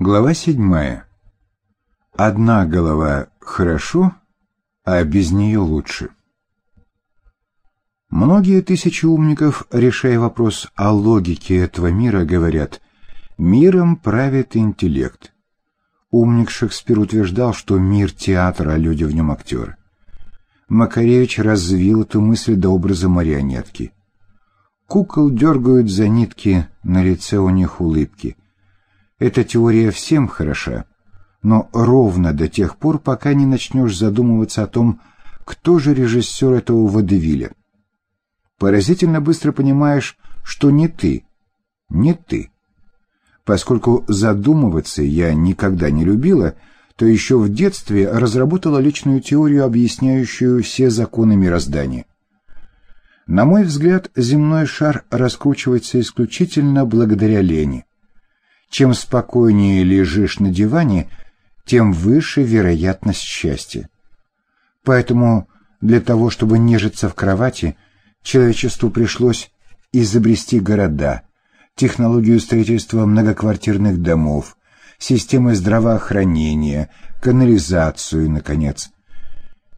Глава седьмая. Одна голова хорошо, а без нее лучше. Многие тысячи умников, решая вопрос о логике этого мира, говорят «миром правит интеллект». Умник Шекспир утверждал, что мир театр, а люди в нем актеры. Макаревич развил эту мысль до образа марионетки. Кукол дергают за нитки, на лице у них улыбки – эта теория всем хороша, но ровно до тех пор, пока не начнешь задумываться о том, кто же режиссер этого водевиля. Поразительно быстро понимаешь, что не ты, не ты. Поскольку задумываться я никогда не любила, то еще в детстве разработала личную теорию, объясняющую все законы мироздания. На мой взгляд, земной шар раскручивается исключительно благодаря лени. Чем спокойнее лежишь на диване, тем выше вероятность счастья. Поэтому для того, чтобы нежиться в кровати, человечеству пришлось изобрести города, технологию строительства многоквартирных домов, системы здравоохранения, канализацию, наконец.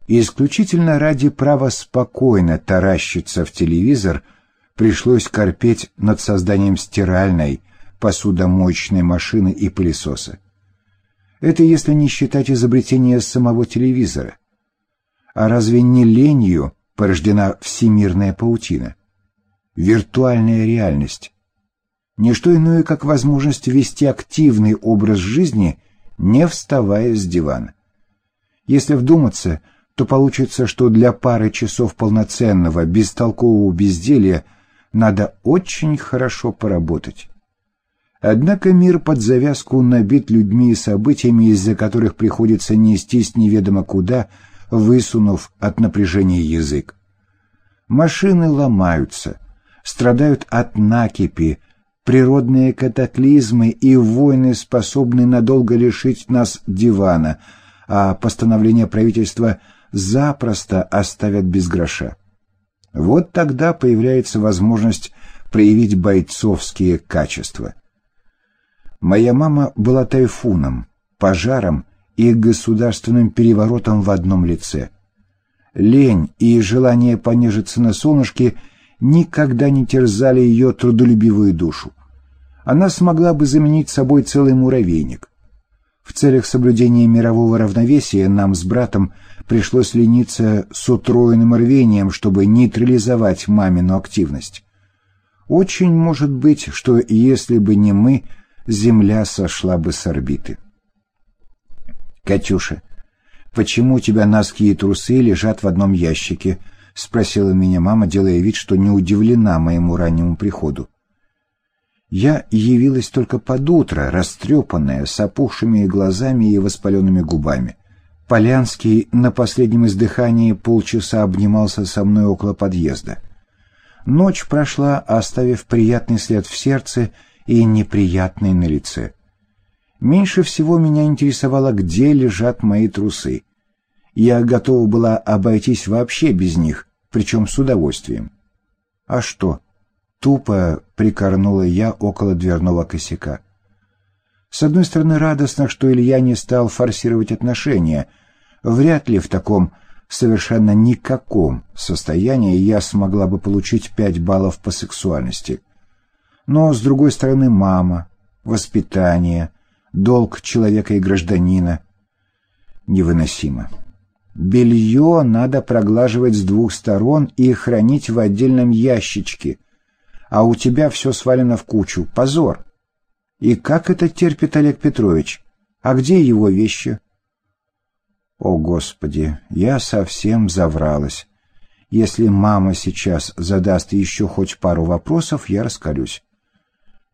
И исключительно ради права спокойно таращиться в телевизор пришлось корпеть над созданием стиральной, посудомоечной машины и пылесоса. Это если не считать изобретения самого телевизора. А разве не ленью порождена всемирная паутина? Виртуальная реальность. Не что иное, как возможность вести активный образ жизни, не вставая с дивана. Если вдуматься, то получится, что для пары часов полноценного, бестолкового безделья надо очень хорошо поработать. Однако мир под завязку набит людьми и событиями, из-за которых приходится нестись неведомо куда, высунув от напряжения язык. Машины ломаются, страдают от накипи, природные катаклизмы и войны способны надолго лишить нас дивана, а постановления правительства запросто оставят без гроша. Вот тогда появляется возможность проявить бойцовские качества – Моя мама была тайфуном, пожаром и государственным переворотом в одном лице. Лень и желание понежиться на солнышке никогда не терзали ее трудолюбивую душу. Она смогла бы заменить собой целый муравейник. В целях соблюдения мирового равновесия нам с братом пришлось лениться с утроенным рвением, чтобы нейтрализовать мамину активность. Очень может быть, что если бы не мы, Земля сошла бы с орбиты. «Катюша, почему у тебя носки и трусы лежат в одном ящике?» — спросила меня мама, делая вид, что не удивлена моему раннему приходу. Я явилась только под утро, растрепанная, с опухшими глазами и воспаленными губами. Полянский на последнем издыхании полчаса обнимался со мной около подъезда. Ночь прошла, оставив приятный след в сердце и неприятный на лице. Меньше всего меня интересовало, где лежат мои трусы. Я готова была обойтись вообще без них, причем с удовольствием. А что? Тупо прикорнула я около дверного косяка. С одной стороны, радостно, что Илья не стал форсировать отношения. Вряд ли в таком совершенно никаком состоянии я смогла бы получить пять баллов по сексуальности. Но, с другой стороны, мама, воспитание, долг человека и гражданина. Невыносимо. Белье надо проглаживать с двух сторон и хранить в отдельном ящичке, а у тебя все свалено в кучу. Позор! И как это терпит Олег Петрович? А где его вещи? О, Господи, я совсем завралась. Если мама сейчас задаст еще хоть пару вопросов, я раскалюсь.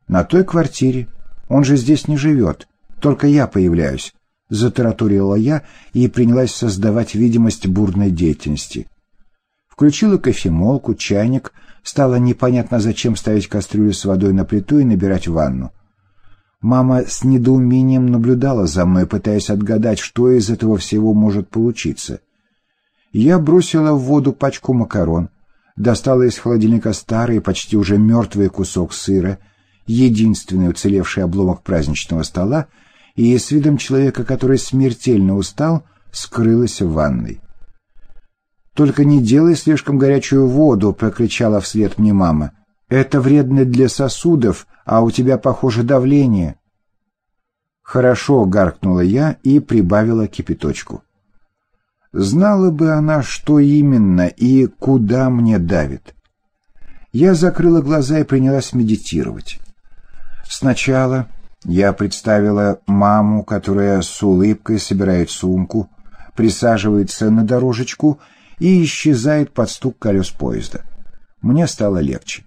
«На той квартире. Он же здесь не живет. Только я появляюсь», — затараторила я и принялась создавать видимость бурной деятельности. Включила кофемолку, чайник. Стало непонятно, зачем ставить кастрюлю с водой на плиту и набирать ванну. Мама с недоумением наблюдала за мной, пытаясь отгадать, что из этого всего может получиться. Я бросила в воду пачку макарон, достала из холодильника старый, почти уже мертвый кусок сыра — единственный уцелевший обломок праздничного стола, и с видом человека, который смертельно устал, скрылась в ванной. «Только не делай слишком горячую воду!» — прокричала вслед мне мама. «Это вредно для сосудов, а у тебя, похоже, давление». «Хорошо», — гаркнула я и прибавила кипяточку. Знала бы она, что именно и куда мне давит. Я закрыла глаза и принялась медитировать. Сначала я представила маму, которая с улыбкой собирает сумку, присаживается на дорожечку и исчезает под стук колес поезда. Мне стало легче.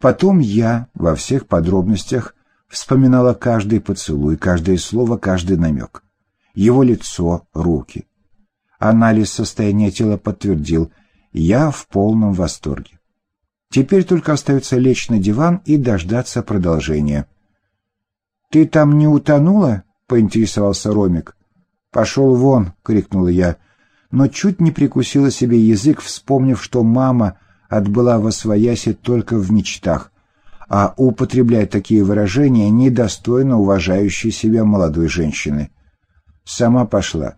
Потом я во всех подробностях вспоминала каждый поцелуй, каждое слово, каждый намек. Его лицо, руки. Анализ состояния тела подтвердил, я в полном восторге. Теперь только остается лечь на диван и дождаться продолжения. «Ты там не утонула?» — поинтересовался Ромик. «Пошел вон!» — крикнула я, но чуть не прикусила себе язык, вспомнив, что мама отбыла во свояси только в мечтах, а употреблять такие выражения недостойно уважающей себя молодой женщины. Сама пошла.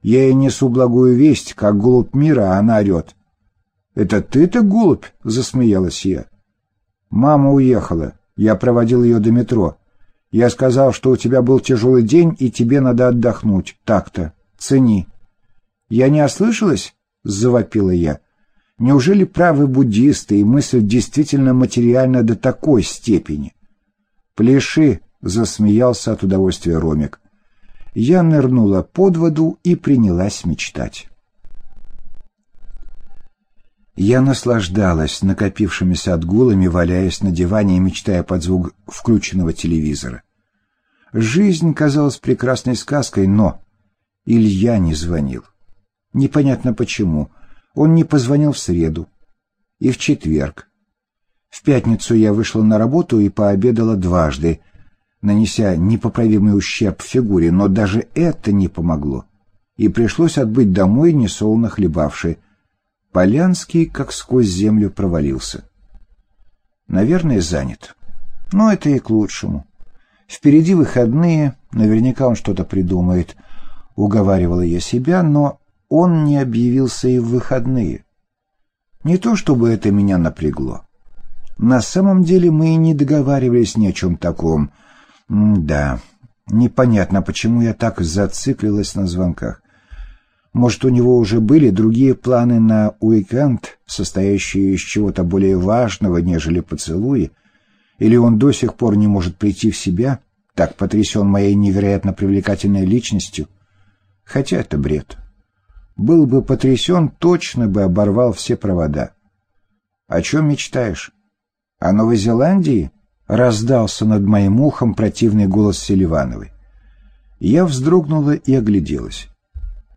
Я ей несу благую весть, как голубь мира, а она орет. «Это ты-то голубь?» — засмеялась я. «Мама уехала. Я проводил ее до метро. Я сказал, что у тебя был тяжелый день, и тебе надо отдохнуть. Так-то. Цени». «Я не ослышалась?» — завопила я. «Неужели правы буддисты, и мысль действительно материальна до такой степени?» «Пляши!» — засмеялся от удовольствия Ромик. Я нырнула под воду и принялась мечтать. Я наслаждалась накопившимися отгулами, валяясь на диване и мечтая под звук включенного телевизора. Жизнь казалась прекрасной сказкой, но Илья не звонил. Непонятно почему. Он не позвонил в среду и в четверг. В пятницу я вышла на работу и пообедала дважды, нанеся непоправимый ущерб фигуре, но даже это не помогло. И пришлось отбыть домой, несолоно хлебавший, Полянский как сквозь землю провалился. Наверное, занят. Но это и к лучшему. Впереди выходные, наверняка он что-то придумает. Уговаривала я себя, но он не объявился и в выходные. Не то чтобы это меня напрягло. На самом деле мы и не договаривались ни о чем таком. М да, непонятно, почему я так зациклилась на звонках. Может, у него уже были другие планы на уикенд, состоящие из чего-то более важного, нежели поцелуи? Или он до сих пор не может прийти в себя, так потрясен моей невероятно привлекательной личностью? Хотя это бред. Был бы потрясен, точно бы оборвал все провода. «О чем мечтаешь? О Новой Зеландии?» — раздался над моим ухом противный голос Селивановой. Я вздрогнула и огляделась.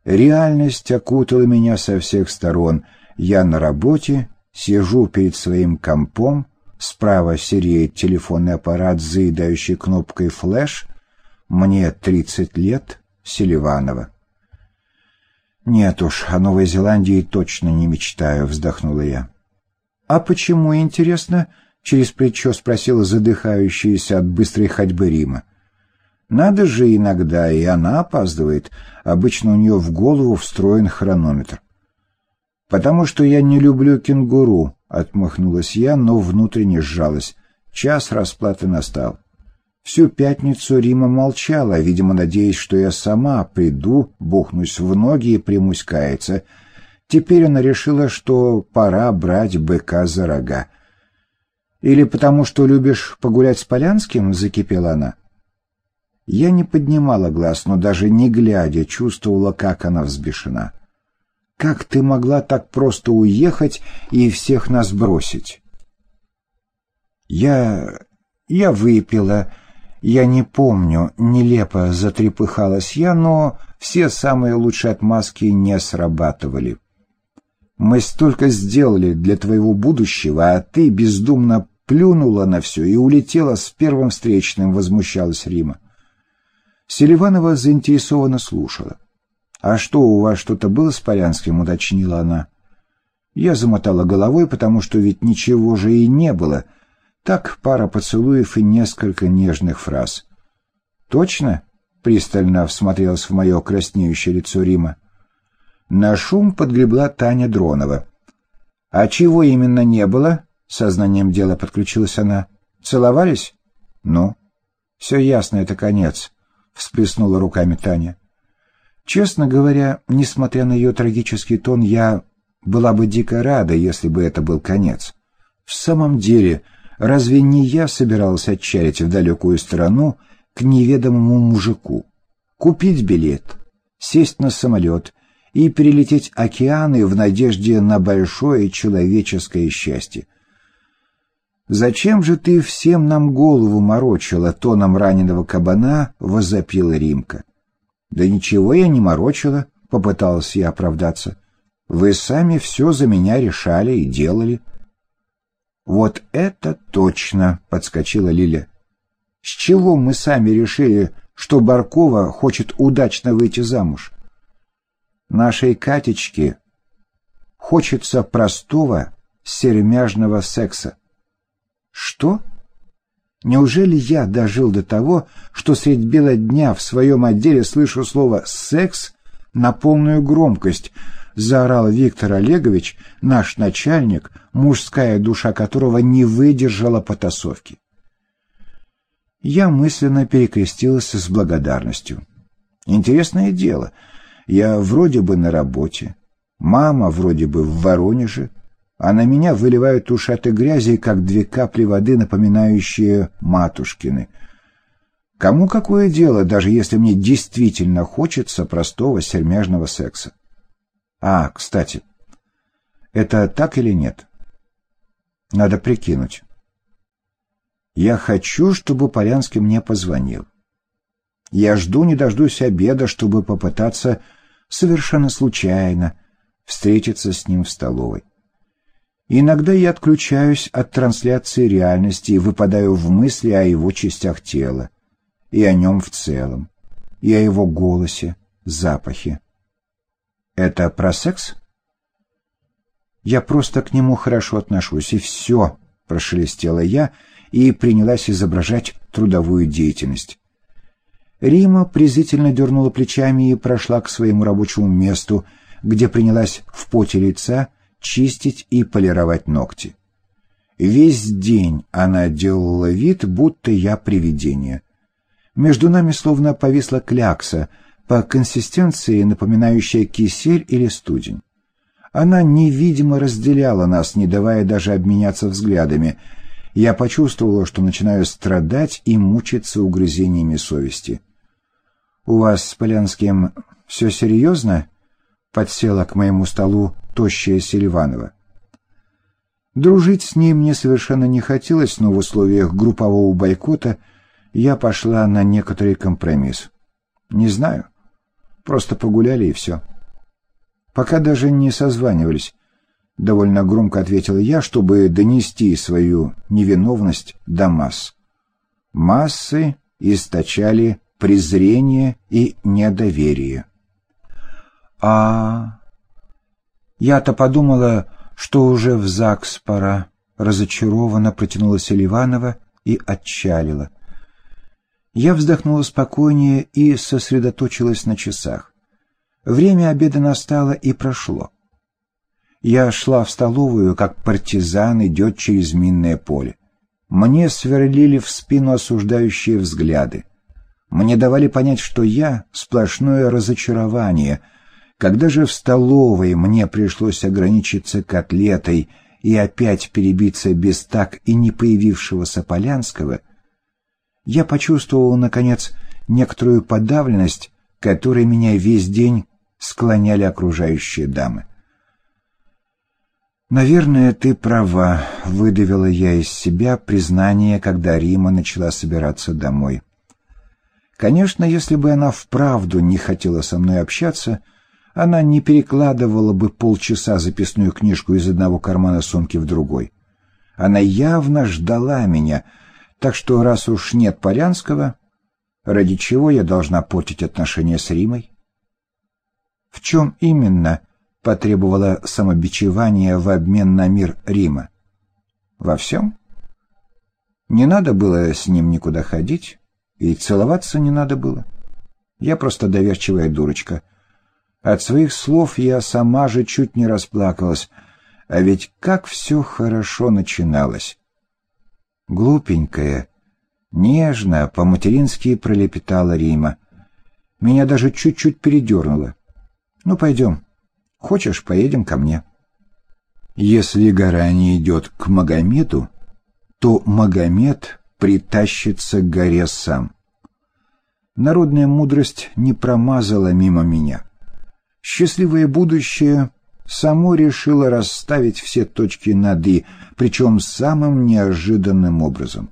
Реальность окутала меня со всех сторон. Я на работе, сижу перед своим компом, справа сереет телефонный аппарат с заедающей кнопкой «флэш». Мне 30 лет, Селиванова. «Нет уж, о Новой Зеландии точно не мечтаю», — вздохнула я. «А почему, интересно?» — через плечо спросила задыхающаяся от быстрой ходьбы Рима. Надо же иногда, и она опаздывает. Обычно у нее в голову встроен хронометр. «Потому что я не люблю кенгуру», — отмахнулась я, но внутренне сжалась. Час расплаты настал. Всю пятницу Рима молчала, видимо, надеясь, что я сама приду, бухнусь в ноги и примусь каяться. Теперь она решила, что пора брать быка за рога. «Или потому что любишь погулять с Полянским?» — закипела она. Я не поднимала глаз, но даже не глядя чувствовала, как она взбешена. «Как ты могла так просто уехать и всех нас бросить?» «Я... я выпила. Я не помню, нелепо затрепыхалась я, но все самые лучшие отмазки не срабатывали. Мы столько сделали для твоего будущего, а ты бездумно плюнула на все и улетела с первым встречным», — возмущалась Рима. Селиванова заинтересованно слушала. «А что, у вас что-то было с Полянским?» — уточнила она. Я замотала головой, потому что ведь ничего же и не было. Так пара поцелуев и несколько нежных фраз. «Точно?» — пристально всмотрелась в мое краснеющее лицо Рима. На шум подгребла Таня Дронова. «А чего именно не было?» — сознанием дела подключилась она. «Целовались?» «Ну?» «Все ясно, это конец», — всплеснула руками Таня. Честно говоря, несмотря на ее трагический тон, я была бы дико рада, если бы это был конец. В самом деле, разве не я собиралась отчалить в далекую страну к неведомому мужику, купить билет, сесть на самолет и перелететь океаны в надежде на большое человеческое счастье? «Зачем же ты всем нам голову морочила?» — тоном раненого кабана возопила Римка. «Да ничего я не морочила», — попыталась я оправдаться. «Вы сами все за меня решали и делали». «Вот это точно!» — подскочила Лиля. «С чего мы сами решили, что Баркова хочет удачно выйти замуж?» «Нашей Катечке хочется простого сермяжного секса». «Что?» Неужели я дожил до того, что средь бела дня в своем отделе слышу слово «секс» на полную громкость, заорал Виктор Олегович, наш начальник, мужская душа которого не выдержала потасовки. Я мысленно перекрестилась с благодарностью. Интересное дело, я вроде бы на работе, мама вроде бы в Воронеже, а на меня выливают ушаты грязи, как две капли воды, напоминающие матушкины. Кому какое дело, даже если мне действительно хочется простого сермяжного секса? А, кстати, это так или нет? Надо прикинуть. Я хочу, чтобы Полянский мне позвонил. Я жду не дождусь обеда, чтобы попытаться совершенно случайно встретиться с ним в столовой. Иногда я отключаюсь от трансляции реальности и выпадаю в мысли о его частях тела, и о нем в целом, и о его голосе, запахе. Это про секс? Я просто к нему хорошо отношусь, и все, прошелестела я и принялась изображать трудовую деятельность. Рима презрительно дернула плечами и прошла к своему рабочему месту, где принялась в поте лица чистить и полировать ногти. Весь день она делала вид, будто я привидение. Между нами словно повисла клякса, по консистенции напоминающая кисель или студень. Она невидимо разделяла нас, не давая даже обменяться взглядами. Я почувствовала, что начинаю страдать и мучиться угрызениями совести. «У вас с Полянским все серьезно?» Подсела к моему столу тощая Селиванова. Дружить с ней мне совершенно не хотелось, но в условиях группового бойкота я пошла на некоторый компромисс. Не знаю. Просто погуляли и все. Пока даже не созванивались. Довольно громко ответила я, чтобы донести свою невиновность до масс. Массы источали презрение и недоверие. А я-то подумала, что уже в ЗАГС пора. Разочарованно протянула Селиванова и отчалила. Я вздохнула спокойнее и сосредоточилась на часах. Время обеда настало и прошло. Я шла в столовую, как партизан идет через минное поле. Мне сверлили в спину осуждающие взгляды. Мне давали понять, что я — сплошное разочарование — когда же в столовой мне пришлось ограничиться котлетой и опять перебиться без так и не появившегося Полянского, я почувствовал, наконец, некоторую подавленность, которой меня весь день склоняли окружающие дамы. «Наверное, ты права», — выдавила я из себя признание, когда Рима начала собираться домой. Конечно, если бы она вправду не хотела со мной общаться, — она не перекладывала бы полчаса записную книжку из одного кармана сумки в другой. Она явно ждала меня, так что раз уж нет Полянского, ради чего я должна портить отношения с Римой? В чем именно потребовала самобичевания в обмен на мир Рима? Во всем? Не надо было с ним никуда ходить, и целоваться не надо было. Я просто доверчивая дурочка. От своих слов я сама же чуть не расплакалась. А ведь как все хорошо начиналось. Глупенькая, нежно, по-матерински пролепетала Рима. Меня даже чуть-чуть передернуло. Ну, пойдем. Хочешь, поедем ко мне. Если гора не идет к Магомету, то Магомед притащится к горе сам. Народная мудрость не промазала мимо меня. Счастливое будущее само решило расставить все точки над «и», причем самым неожиданным образом.